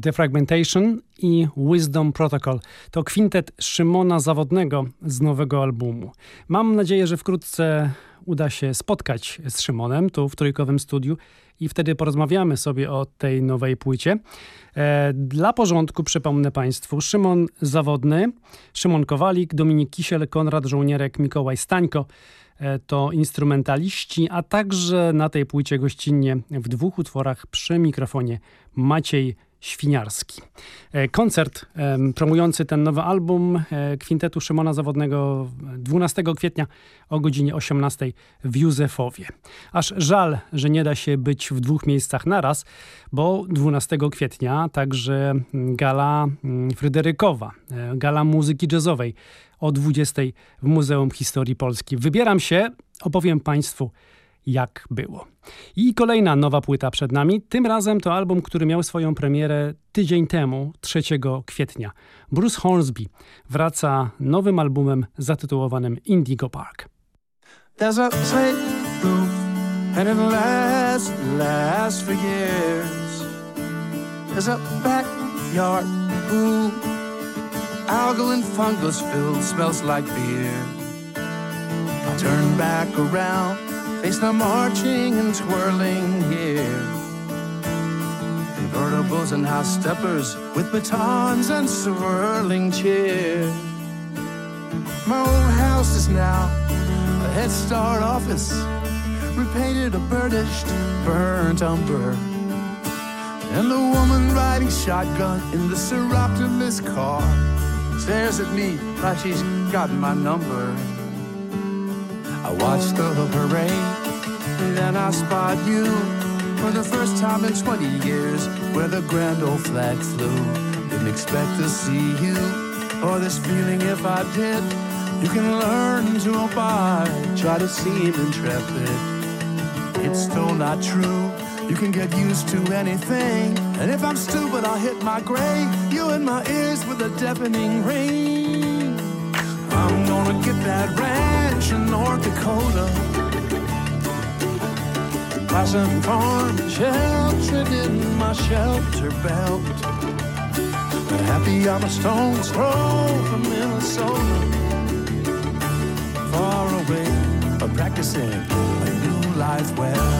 Defragmentation i Wisdom Protocol. To kwintet Szymona Zawodnego z nowego albumu. Mam nadzieję, że wkrótce uda się spotkać z Szymonem tu w trójkowym studiu i wtedy porozmawiamy sobie o tej nowej płycie. E, dla porządku przypomnę Państwu Szymon Zawodny, Szymon Kowalik, Dominik Kisiel, Konrad Żołnierek, Mikołaj Stańko e, to instrumentaliści, a także na tej płycie gościnnie w dwóch utworach przy mikrofonie Maciej Świniarski. E, koncert promujący ten nowy album e, kwintetu Szymona Zawodnego 12 kwietnia o godzinie 18 w Józefowie. Aż żal, że nie da się być w dwóch miejscach naraz, bo 12 kwietnia także gala Fryderykowa, e, gala muzyki jazzowej o 20 w Muzeum Historii Polski. Wybieram się, opowiem Państwu jak było. I kolejna nowa płyta przed nami. Tym razem to album, który miał swoją premierę tydzień temu, 3 kwietnia. Bruce Hornsby wraca nowym albumem zatytułowanym Indigo Park. There's a roof and it'll last, last for years. There's a backyard pool, algal and fungus filled, smells like beer. I turn back around Face the marching and twirling here. Convertibles and house steppers with batons and swirling chairs. My old house is now a Head Start office, repainted a burnished, burnt umber. And the woman riding shotgun in the Seroptimus car stares at me like she's got my number. I watch the parade, and then I spot you for the first time in 20 years where the grand old flag flew. Didn't expect to see you or this feeling if I did. You can learn to abide, try to seem intrepid. It's still not true. You can get used to anything. And if I'm stupid, I'll hit my grave. You in my ears with a deafening ring. I'm gonna that ranch in North Dakota. Pleasant farm, sheltered in my shelter belt. Happy I'm a stone's throw from Minnesota. Far away, but practicing a new life well.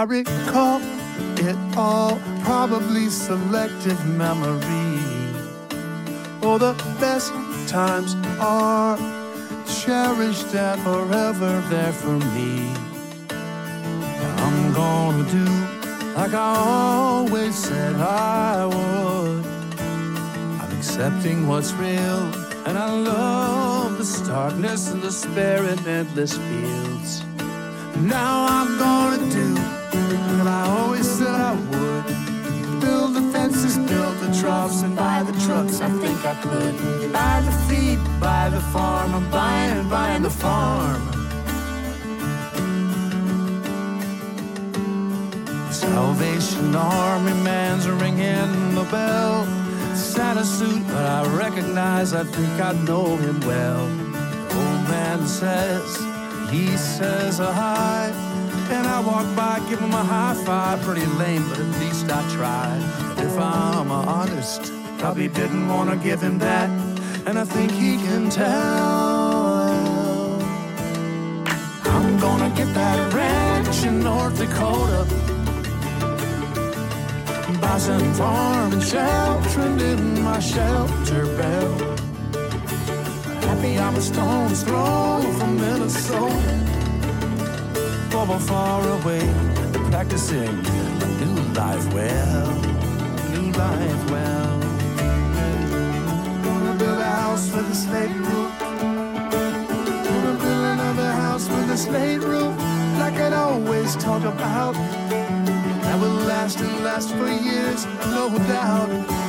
I recall it all, probably selective memory. Oh, the best times are cherished and forever there for me. I'm gonna do like I always said I would. I'm accepting what's real, and I love the starkness and the despair in endless fields. Now I'm gonna do what I always said I would. Build the fences, build the troughs, and buy the trucks. I think I could. Buy the feed, buy the farm. I'm buying, buying the farm. Salvation Army man's ringing the bell. Santa suit, but I recognize, I think I know him well. Old man says, he says a hi. I walk by, give him a high five. Pretty lame, but at least I tried. If I'm honest, probably didn't want to give him that. And I think he can tell. I'm gonna get that ranch in North Dakota. Buy some farm and sheltering in my shelter belt. Happy I'm a stone's throw from Minnesota from far away, practicing a new life well, new life well. Wanna build a house with a slate roof. Wanna build another house with a slate roof, like I'd always talk about. That will last and last for years, no doubt.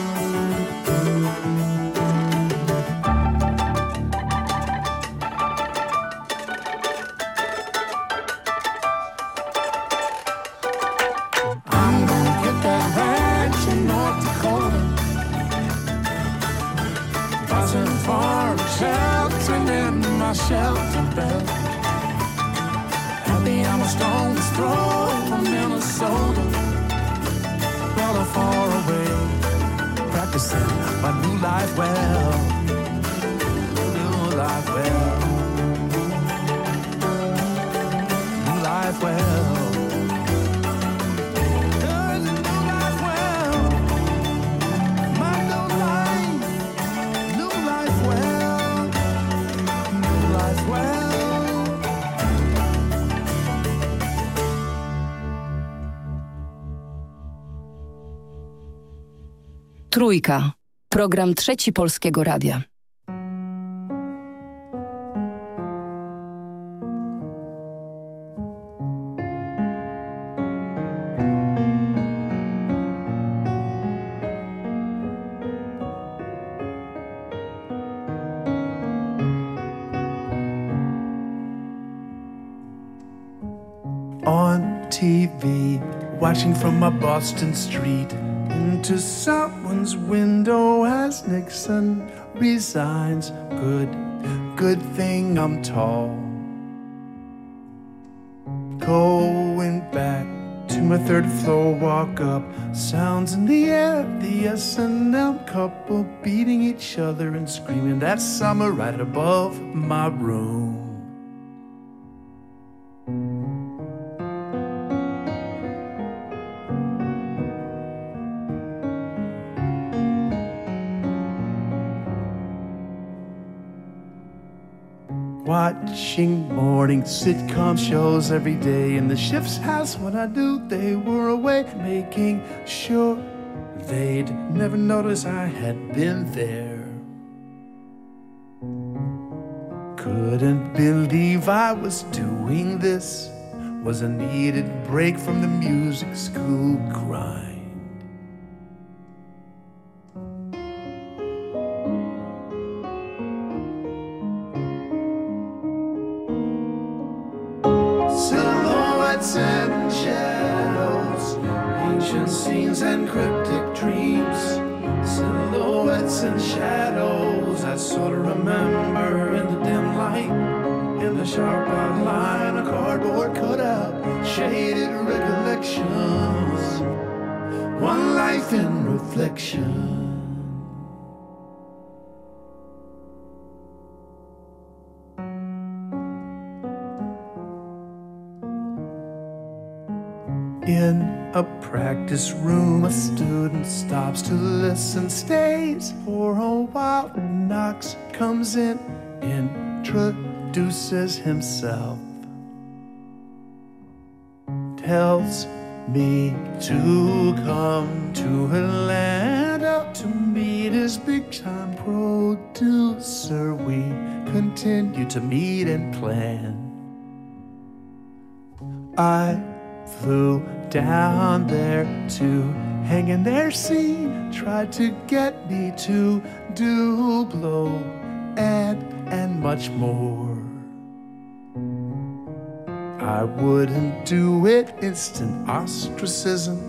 Trójka. Program Trzeci Polskiego Radia. On TV, watching from my Boston street into someone's window as Nixon resigns. Good, good thing I'm tall. Going back to my third floor, walk up, sounds in the air, the S&M couple beating each other and screaming that summer right above my room. Watching morning sitcom shows every day in the ship's house. When I knew they were away, making sure they'd never notice I had been there. Couldn't believe I was doing this. Was a needed break from the music school grind. In a practice room, a student stops to listen, stays for a while, knocks, comes in, introduces himself, tells me to come to Atlanta continue to meet and plan. I flew down there to hang in their scene, tried to get me to do blow and and much more. I wouldn't do it, instant ostracism.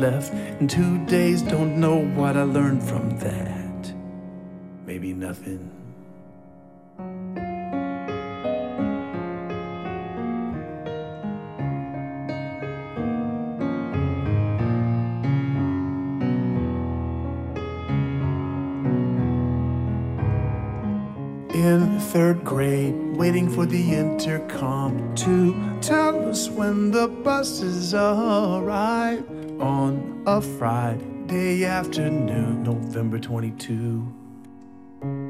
Left in two days, don't know what I learned from that. Maybe nothing. Third grade, waiting for the intercom to tell us when the buses arrive on a Friday afternoon, November 22.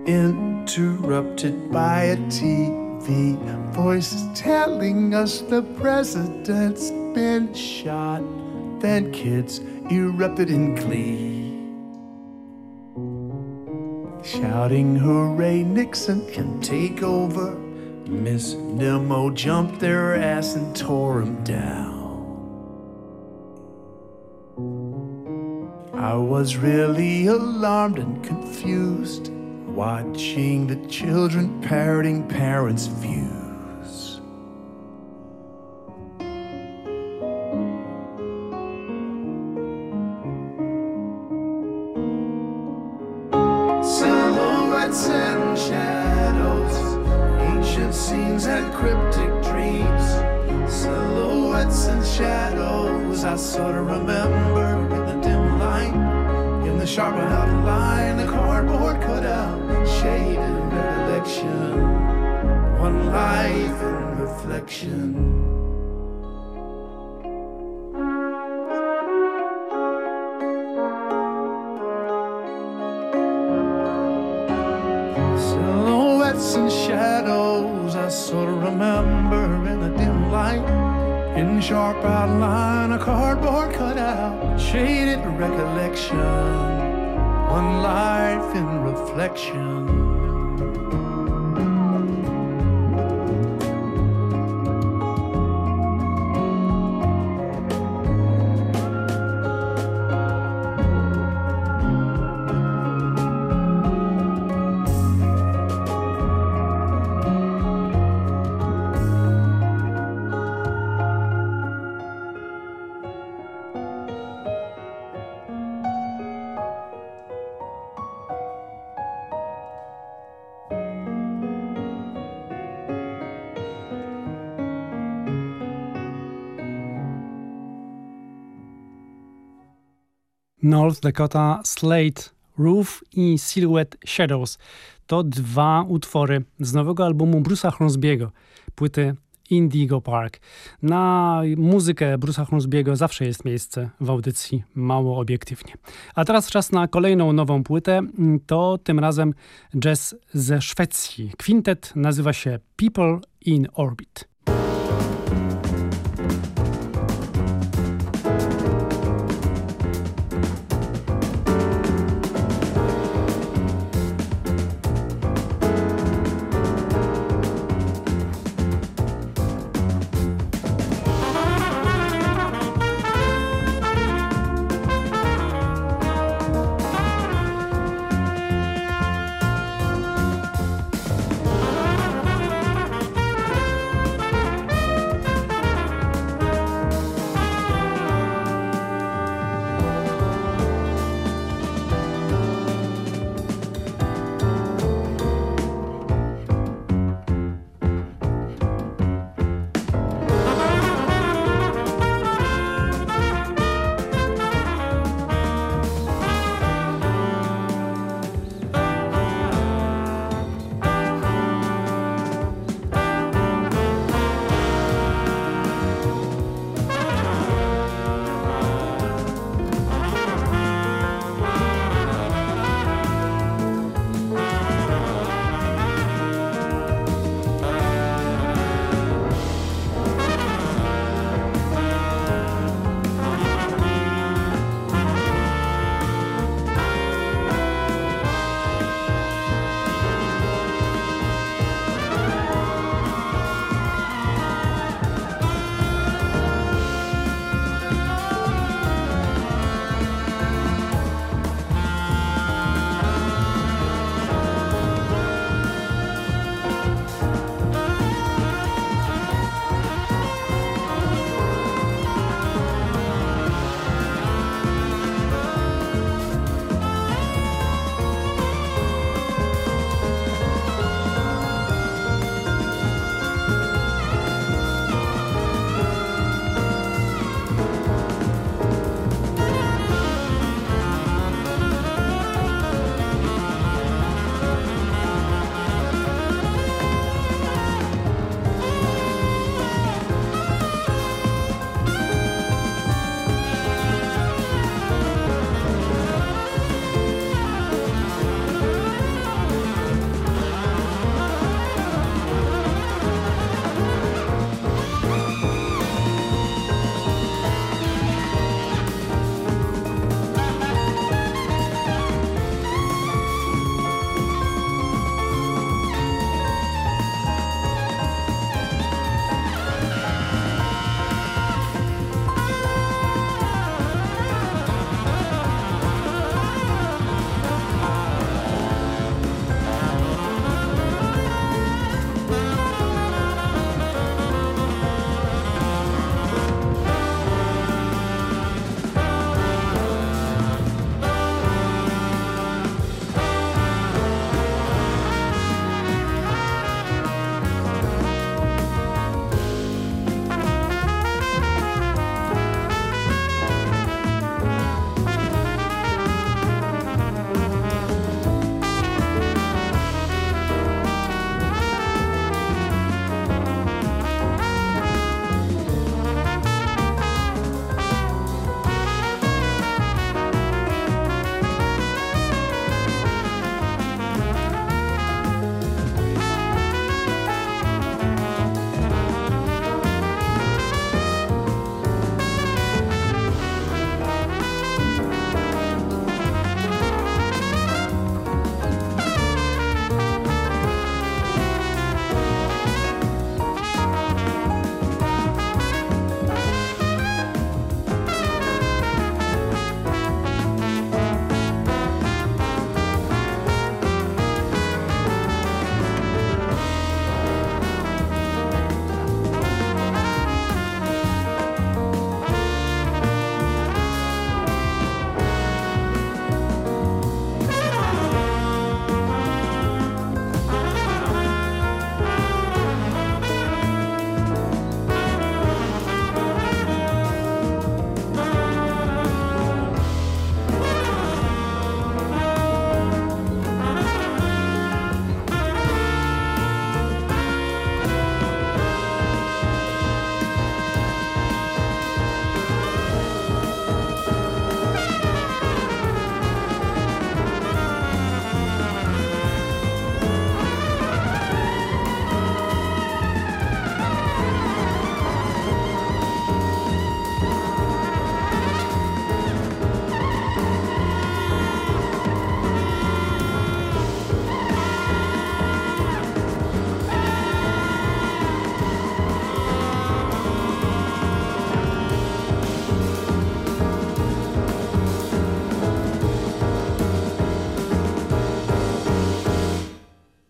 Interrupted by a TV voice telling us the president's been shot. Then kids erupted in glee shouting hooray Nixon can take over. Miss Nemo jumped their ass and tore him down. I was really alarmed and confused, watching the children parroting parents' views. Silhouettes and shadows I sort of remember in the dim light. In the sharp outline, the cardboard cutout, shaded recollection. One life in reflection. And shadows I sort of remember in the dim light. In sharp outline, a cardboard cutout, shaded recollection. One life in reflection. North Dakota Slate Roof i Silhouette Shadows to dwa utwory z nowego albumu Bruce'a Hornsbiego, płyty Indigo Park. Na muzykę Bruce'a Hornsbiego zawsze jest miejsce w audycji mało obiektywnie. A teraz czas na kolejną nową płytę, to tym razem jazz ze Szwecji. Kwintet nazywa się People in Orbit.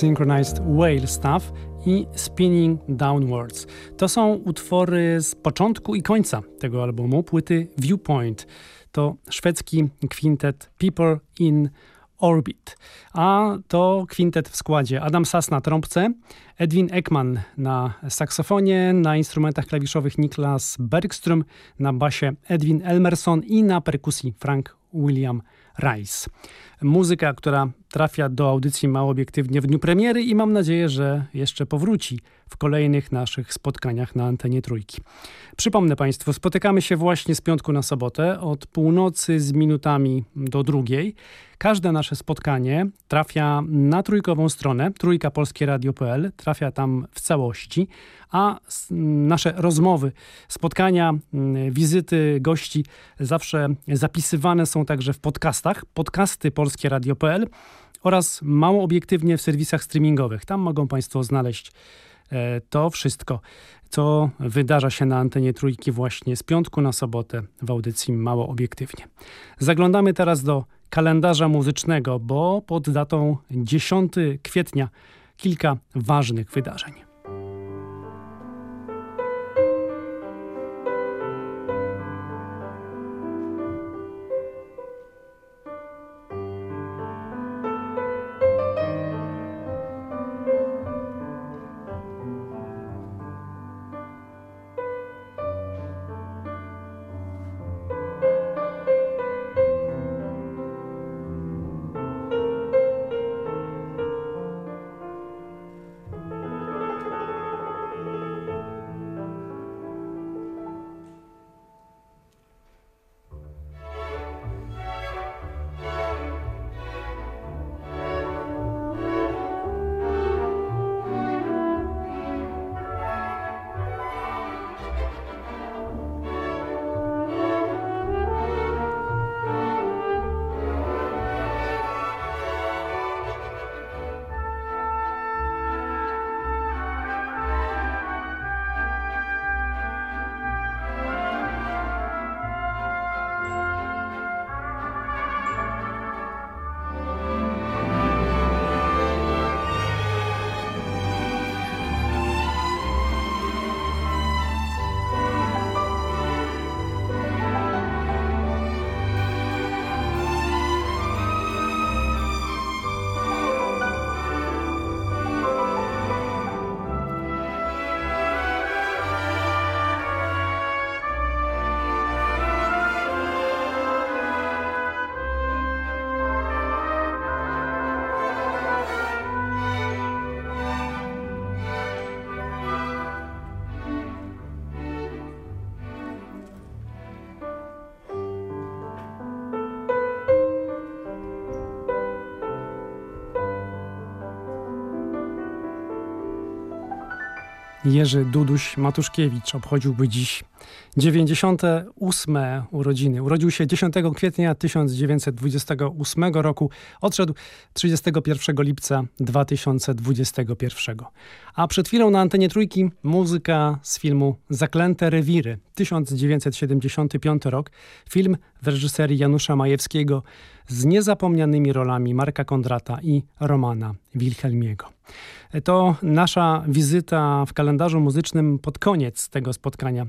Synchronized Whale Stuff i Spinning Downwards. To są utwory z początku i końca tego albumu, płyty Viewpoint. To szwedzki kwintet People in Orbit. A to kwintet w składzie Adam Sass na trąbce, Edwin Ekman na saksofonie, na instrumentach klawiszowych Niklas Bergström, na basie Edwin Elmerson i na perkusji Frank William Rice. Muzyka, która trafia do audycji mało obiektywnie w dniu premiery i mam nadzieję, że jeszcze powróci w kolejnych naszych spotkaniach na antenie Trójki. Przypomnę Państwu, spotykamy się właśnie z piątku na sobotę od północy z minutami do drugiej. Każde nasze spotkanie trafia na trójkową stronę trójkapolskieradio.pl, trafia tam w całości, a nasze rozmowy, spotkania, wizyty gości zawsze zapisywane są także w podcastach. Podcasty polskieradio.pl oraz mało obiektywnie w serwisach streamingowych. Tam mogą Państwo znaleźć to wszystko, co wydarza się na antenie trójki właśnie z piątku na sobotę w audycji Mało Obiektywnie. Zaglądamy teraz do kalendarza muzycznego, bo pod datą 10 kwietnia kilka ważnych wydarzeń. Jerzy Duduś Matuszkiewicz obchodziłby dziś 98 urodziny. Urodził się 10 kwietnia 1928 roku, odszedł 31 lipca 2021. A przed chwilą na antenie trójki muzyka z filmu Zaklęte Rewiry 1975 rok. Film w reżyserii Janusza Majewskiego z niezapomnianymi rolami Marka Kondrata i Romana Wilhelmiego. To nasza wizyta w kalendarzu muzycznym pod koniec tego spotkania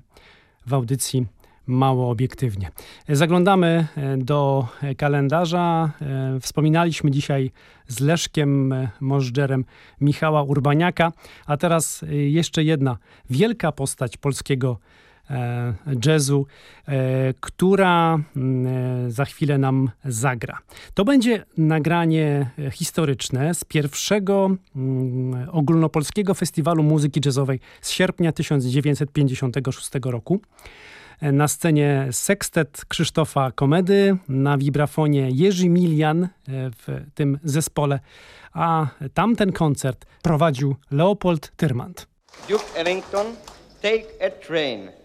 w audycji mało obiektywnie. Zaglądamy e, do kalendarza. E, wspominaliśmy dzisiaj z Leszkiem e, Możdżerem Michała Urbaniaka, a teraz jeszcze jedna wielka postać polskiego jazzu, e, która mm, e, za chwilę nam zagra. To będzie nagranie historyczne z pierwszego mm, ogólnopolskiego festiwalu muzyki jazzowej z sierpnia 1956 roku. Na scenie sekstet Krzysztofa Komedy, na wibrafonie Jerzy Milian w tym zespole, a tamten koncert prowadził Leopold Tyrmand. Duke Ellington, Take a Train.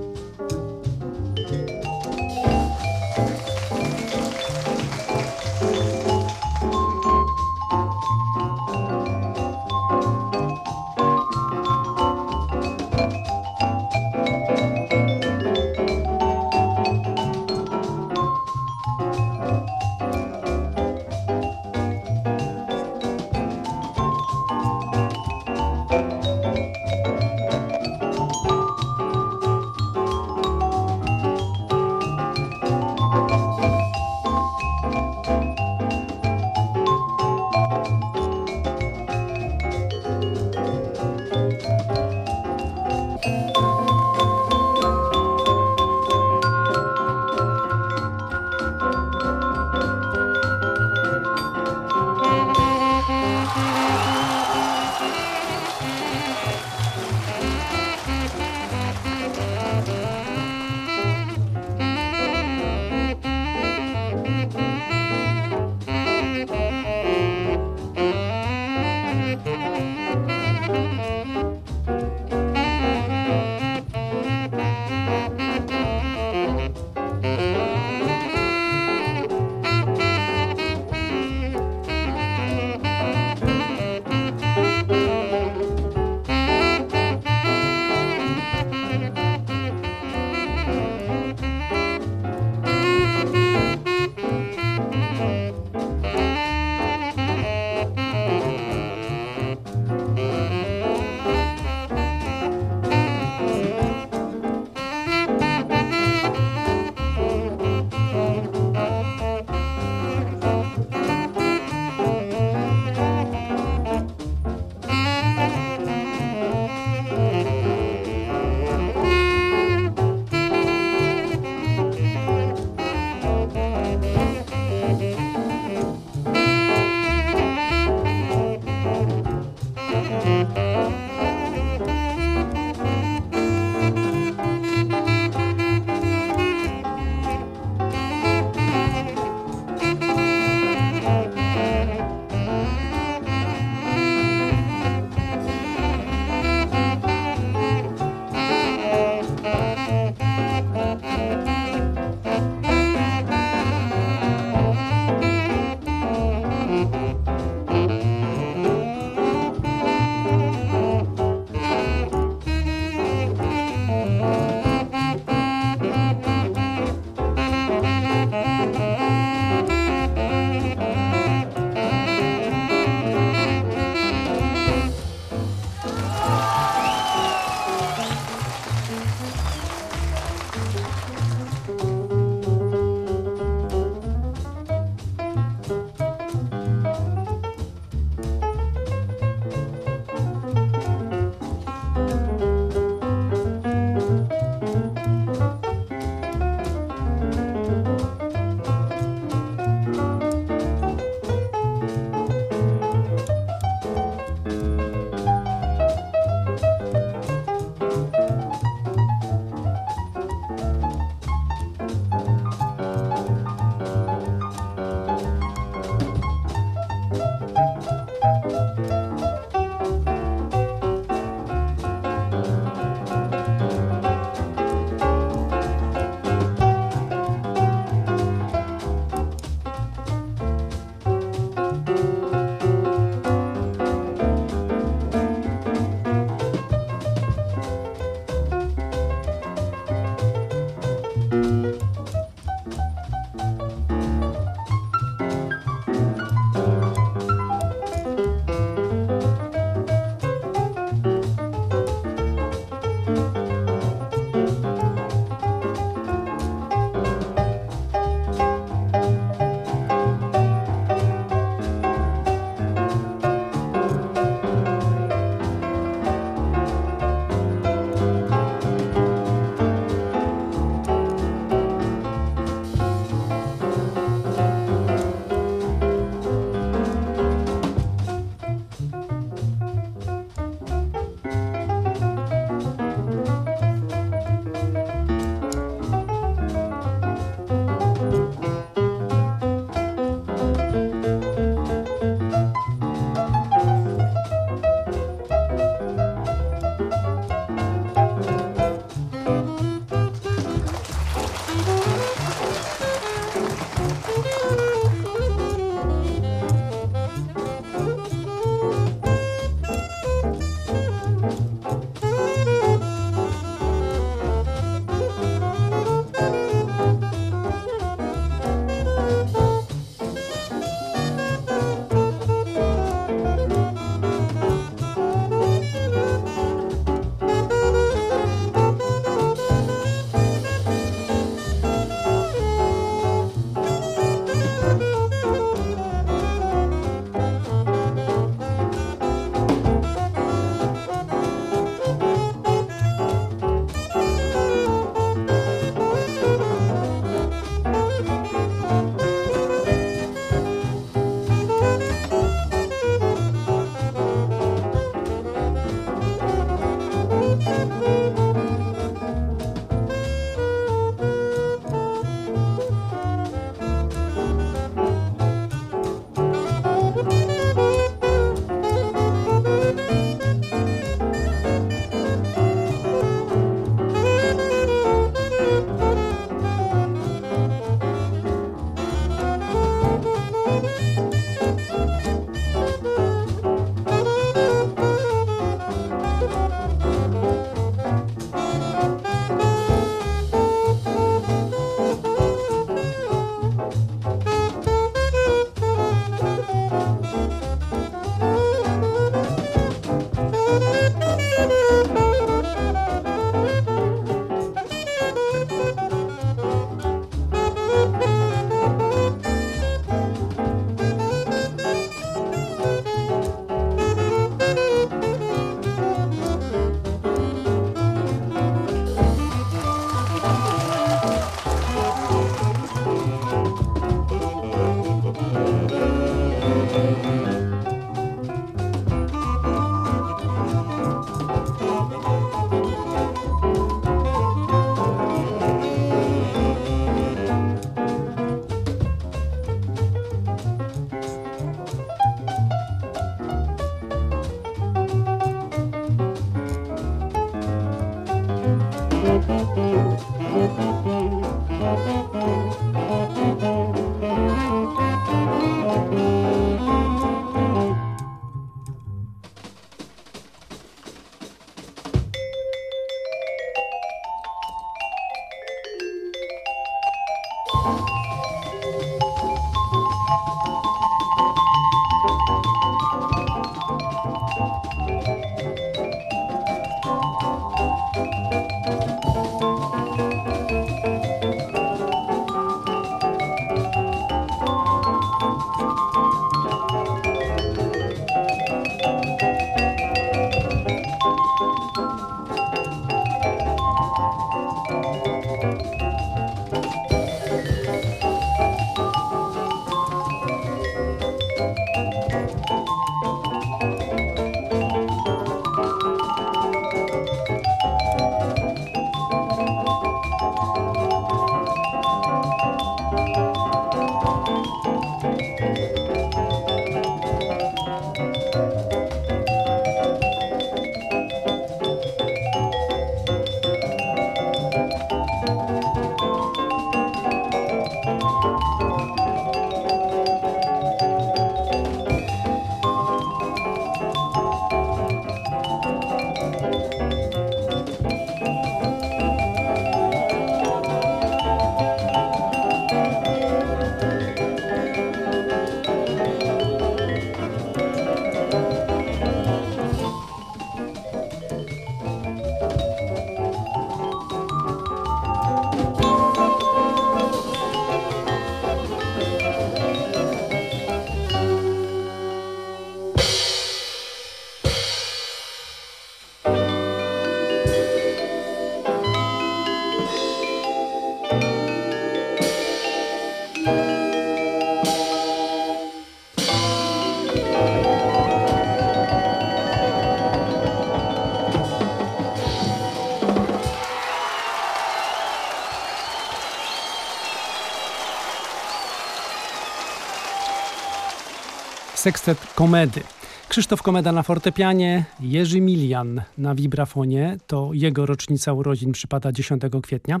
Sekstet Komedy. Krzysztof Komeda na fortepianie, Jerzy Milian na wibrafonie, to jego rocznica urodzin przypada 10 kwietnia.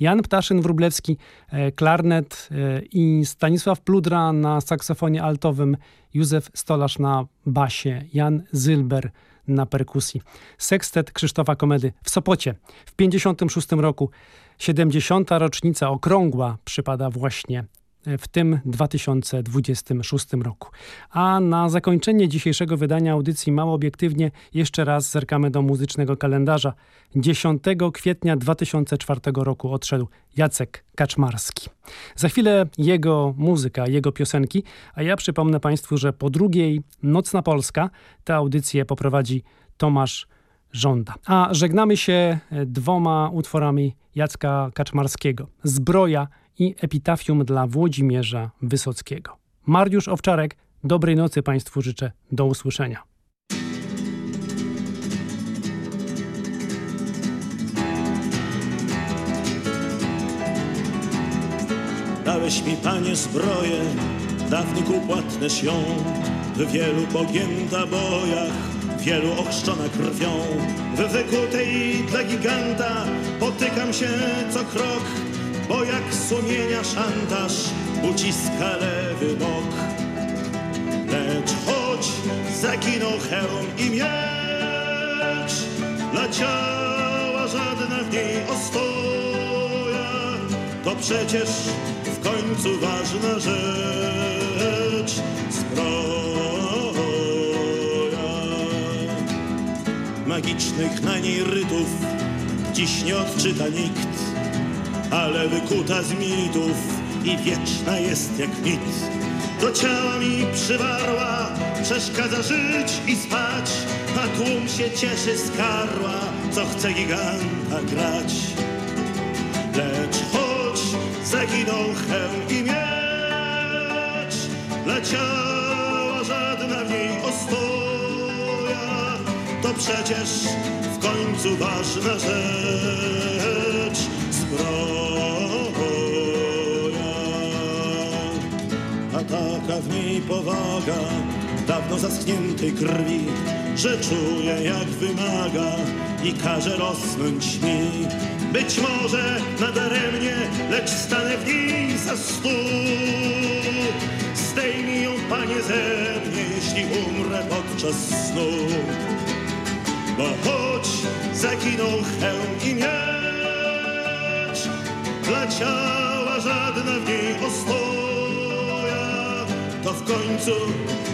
Jan Ptaszyn-Wróblewski, e, klarnet e, i Stanisław Pludra na saksofonie altowym, Józef Stolarz na basie, Jan Zylber na perkusji. Sekstet Krzysztofa Komedy w Sopocie w 56 roku. 70. rocznica okrągła przypada właśnie w tym 2026 roku. A na zakończenie dzisiejszego wydania audycji Mało Obiektywnie jeszcze raz zerkamy do muzycznego kalendarza. 10 kwietnia 2004 roku odszedł Jacek Kaczmarski. Za chwilę jego muzyka, jego piosenki, a ja przypomnę Państwu, że po drugiej Nocna Polska tę audycję poprowadzi Tomasz Żąda. A żegnamy się dwoma utworami Jacka Kaczmarskiego. Zbroja i epitafium dla Włodzimierza Wysockiego. Mariusz Owczarek, dobrej nocy Państwu życzę. Do usłyszenia. Dałeś mi, panie, zbroję, dawniku płatnyś ją, w wielu pogięta bojach, wielu ochrzczona krwią. W wykutej dla giganta potykam się co krok, bo jak sumienia szantaż uciska lewy bok. Lecz choć zaginął hełm i miecz, dla ciała żadna w niej ostoja, to przecież w końcu ważna rzecz zbroja. Magicznych na niej rytów dziś nie odczyta nikt, ale wykuta z mitów i wieczna jest jak mit. Do ciała mi przywarła, przeszkadza żyć i spać, a tłum się cieszy z karła, co chce giganta grać. Lecz choć zaginął hełm i miecz, dla ciała żadna w niej ostoja, to przecież w końcu ważna rzecz zbroja. A taka w niej powaga dawno zaschniętej krwi, że czuję jak wymaga i każe rosnąć mi. Być może nadaremnie, lecz stanę w niej za stół. Zdejmij ją, panie, ze mnie, jeśli umrę podczas snu. Bo choć zaginął hełm i miecz, dla ciała żadna w niej ostoja, to w końcu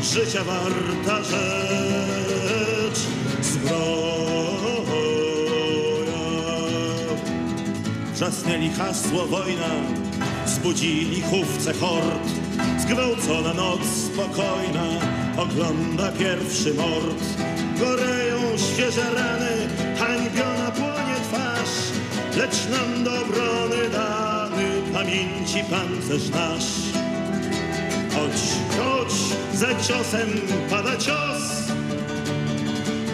życia warta rzecz zbroja. Wrzasnęli hasło wojna, zbudzili chówce hord, zgwałcona noc spokojna, ogląda pierwszy mord. Goreją świeże rany, hańbiona płonie twarz, lecz nam do dany pamięci pancerz nasz. Choć, choć za ciosem pada cios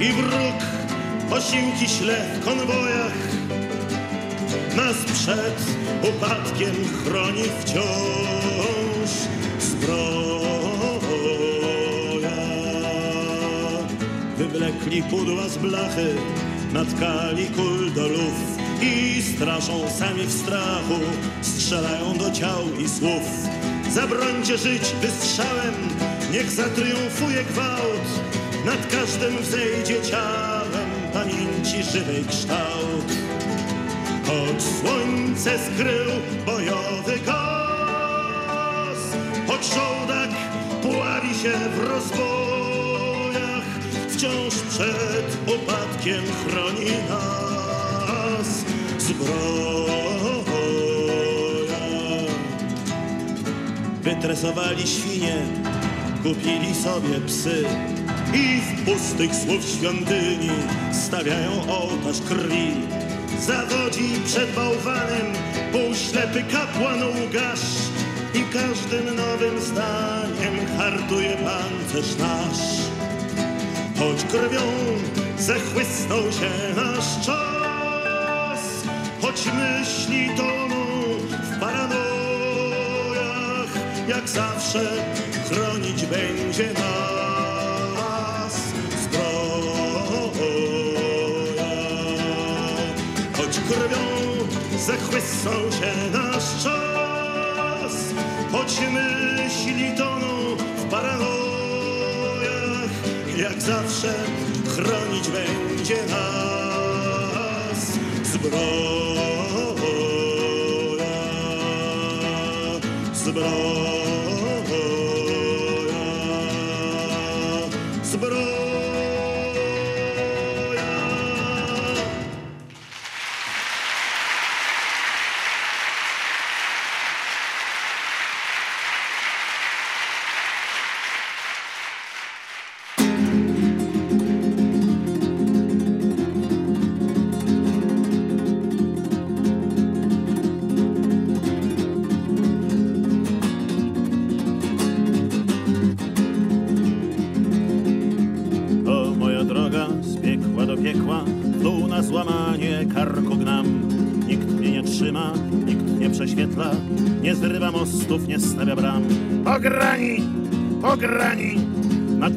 i wróg posiłki śle w konwojach, nas przed upadkiem chroni wciąż zbroja. Wywlekli pudła z blachy, natkali kul do luf i straszą sami w strachu, strzelają do ciał i słów. Zabrońcie żyć wystrzałem, niech zatriumfuje gwałt, nad każdym wzejdzie ciałem pamięci żywej kształt. Choć słońce skrył bojowy gaz, choć żołdak pławi się w rozbojach, wciąż przed upadkiem chroni nas zbroja. Wytresowali świnie, kupili sobie psy i w pustych słów świątyni stawiają ołtarz krwi. Zawodzi przed bałwanem półślepy kapłan Łukasz i każdym nowym zdaniem hartuje pancerz nasz. Choć krwią zachłysnął się nasz czas, choć myśli toną w paranojach, jak zawsze chronić będzie nas zbroja. Choć krwią zachłysnął się nasz czas, choć myśli toną w paranojach, jak zawsze chronić będzie nas zbroja.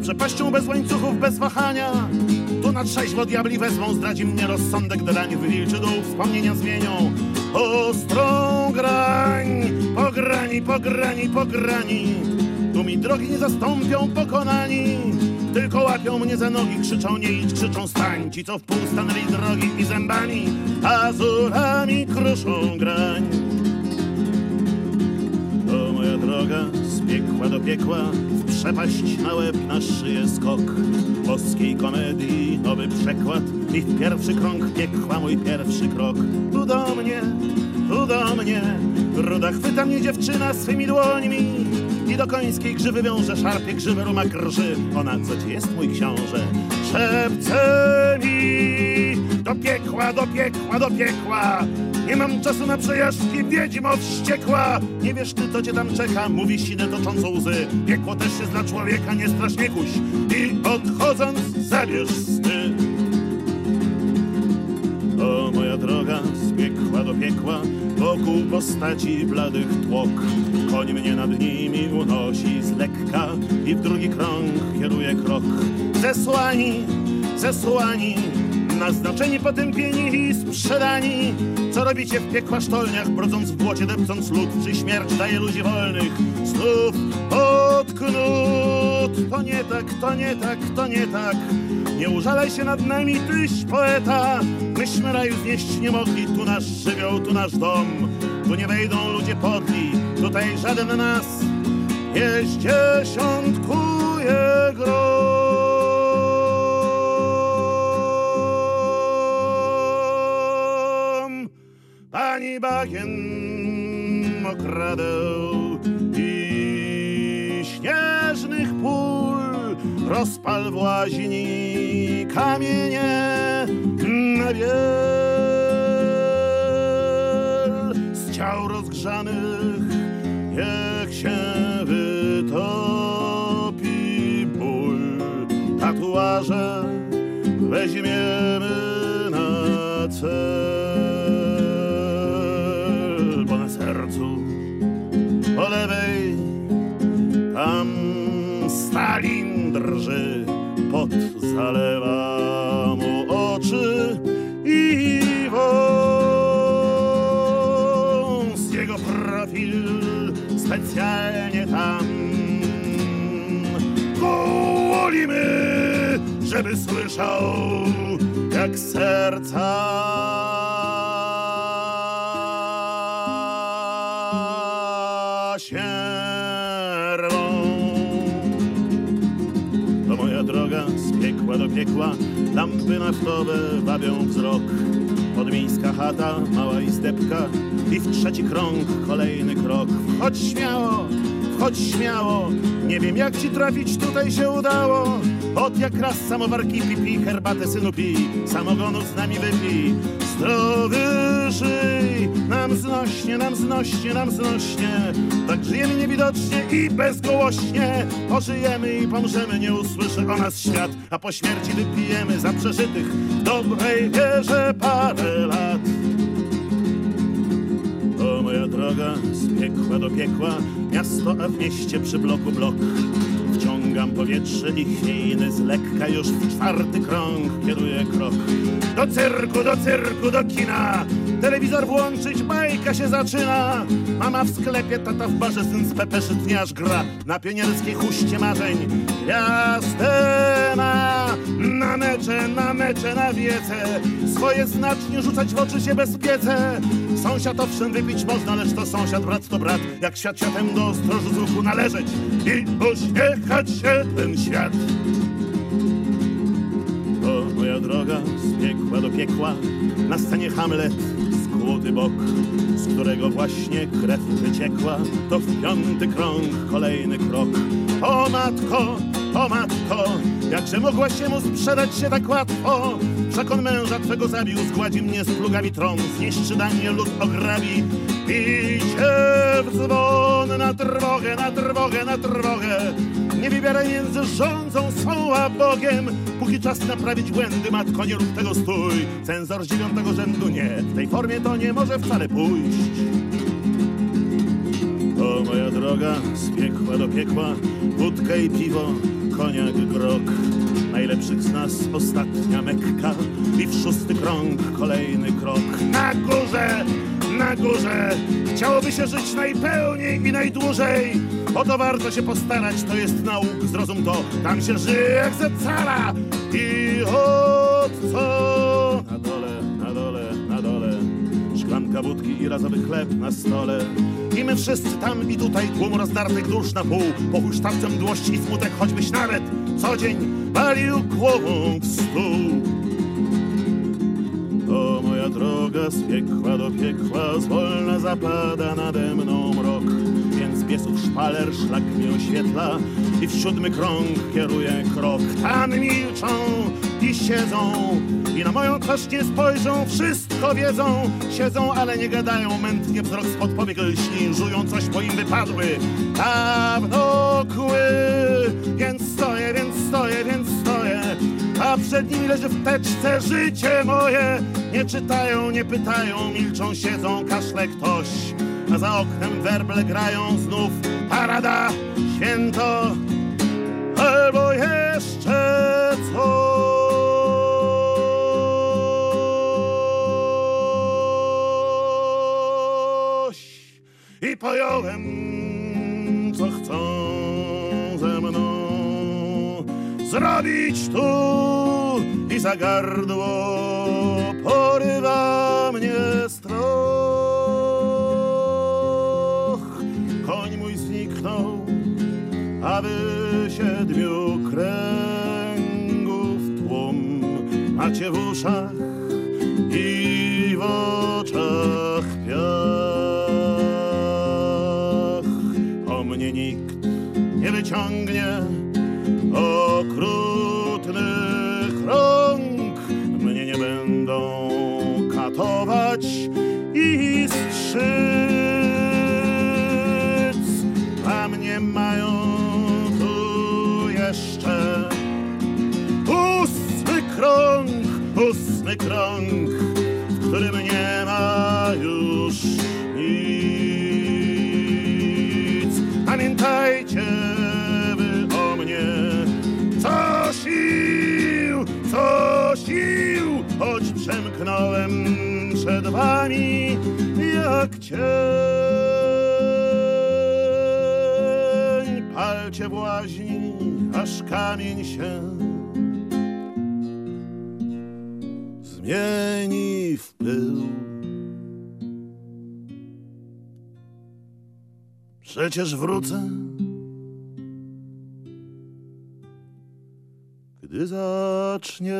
Przepaścią bez łańcuchów, bez wahania. Tu na trzeźwo diabli wezmą, zdradzi mnie rozsądek dań, wywilczy dół, wspomnienia zmienią. Ostrą grań, pograni, pograni, pograni. Tu mi drogi nie zastąpią pokonani Tylko łapią mnie za nogi, krzyczą nie idź, krzyczą stań Ci co w pół stanęli drogi i zębami Azurami kruszą grań To moja droga z piekła do piekła przepaść na łeb, na szyję skok Boskiej komedii nowy przekład I w pierwszy krąg piekła mój pierwszy krok Tu do mnie, tu do mnie Ruda chwyta mnie dziewczyna swymi dłońmi i do końskiej grzywy wiąże szarpie grzywy ruma krży. Ona, co ci jest mój książę? Szepce mi do piekła, do piekła, do piekła. Nie mam czasu na przejażdżki, wiedźmo wściekła. Nie wiesz ty, co cię tam czeka, mówi sinę toczącą łzy. Piekło też jest dla człowieka, nie strasznie kuś. I odchodząc, zabierz sty. O moja droga z piekła do piekła, wokół postaci bladych tłok. Koń mnie nad nimi unosi z lekka i w drugi krąg kieruje krok. Zesłani, zesłani naznaczeni, potępieni i sprzedani. Co robicie w piekła sztolniach, brodząc w błocie, depcąc lód, czy śmierć daje ludzi wolnych? Znów pod knut. To nie tak, to nie tak, to nie tak. Nie użalaj się nad nami, tyś poeta. Myśmy raju znieść nie mogli, tu nasz żywioł, tu nasz dom. Tu nie wejdą ludzie podli, tutaj żaden nas nie zdziesiątkuje grom. Pani bagien okradeł i śnieżnych pól rozpal w łaźni kamienie na biel z ciał rozgrzanych jak się wytopi ból. Tatuaże weźmiemy na cel zalewa mu oczy i wąs. Jego profil specjalnie tam gołolimy, żeby słyszał, jak serca piekła lampy naftowe wabią wzrok. Podmiejska chata, mała izdebka i w trzeci krąg kolejny krok. Wchodź śmiało, wchodź śmiało, nie wiem jak ci trafić, tutaj się udało. Od jak raz samowar kipi, pi, herbatę synu pi, samogonu z nami wypij. Zdrowy żyj, nam znośnie, nam znośnie, nam znośnie. Tak żyjemy niewidocznie i bezgołośnie. Pożyjemy i pomrzemy, nie usłyszy o nas świat. A po śmierci wypijemy za przeżytych w dobrej wierze parę lat. To moja droga z piekła do piekła, miasto, a w mieście przy bloku blok. Wciągam powietrze i chwiny z lekka już w czwarty krąg kieruję krok. Do cyrku, do cyrku, do kina, telewizor włączyć, bajka się zaczyna. Mama w sklepie, tata w barze, syn z pepeszy dniarz gra na pionierskiej huście marzeń. Gwiazdę ma na mecze, na mecze, na wiece. Swoje znacznie rzucać w oczy się bezpiece. Sąsiad owszem wypić można, lecz to sąsiad, brat to brat. Jak świat światem do ostrożu z ruchu należeć i uśmiechać się ten świat. To moja droga z piekła do piekła, na scenie Hamlet skłuty bok, z którego właśnie krew wyciekła, to w piąty krąg kolejny krok. O matko, o matko, jakże mogła się mu sprzedać się tak łatwo? Wszak on męża twego zabił, zgładzi mnie z plugami tron, zniszczy danie lud ograbi. Bijcie w dzwon na trwogę, na trwogę, na trwogę. Nie wybieraj między rządzą swą a Bogiem. Póki czas naprawić błędy, matko, nie rób tego stój. Cenzor z dziewiątego rzędu nie, w tej formie to nie może wcale pójść. To moja droga z piekła do piekła, wódka i piwo, koniak, grog. Najlepszych z nas ostatnia Mekka i w szósty krąg kolejny krok. Na górze, na górze, chciałoby się żyć najpełniej i najdłużej. O to warto się postarać, to jest nauk, zrozum to, tam się żyje jak ze cara. I od co? Na dole, na dole, na dole, szklanka wódki i razowy chleb na stole. I my wszyscy tam i tutaj tłum rozdartych dusz na pół, po huśtawce mdłości i smutek, choćbyś nawet co dzień palił głową w stół. To moja droga z piekła do piekła, zwolna zapada nade mną mrok. Więc piesów szpaler szlak mnie oświetla i w siódmy krąg kieruję krok. Tam milczą i siedzą i na moją twarz nie spojrzą, wszystko wiedzą. Siedzą, ale nie gadają, mętnie wzrok spod powiek lśni, żują coś, bo im wypadły dawno kły. Więc stoję, więc stoję, więc stoję, a przed nimi leży w teczce życie moje. Nie czytają, nie pytają, milczą, siedzą, kaszle ktoś. A za oknem werble grają znów parada, święto albo jeszcze coś. Pojąłem, co chcą ze mną zrobić tu i za gardło porywa mnie stroch. Koń mój zniknął, aby siedmiu kręgów tłum macie w uszach i w nie wyciągnie okrutnych rąk. Mnie nie będą katować i strzyc. A mnie mają tu jeszcze ósmy krąg, ósmy krąg, w którym nie ma już nic. Pamiętajcie przemknąłem przed wami jak cień. Palcie w aż kamień się zmieni w pył. Przecież wrócę, gdy zacznie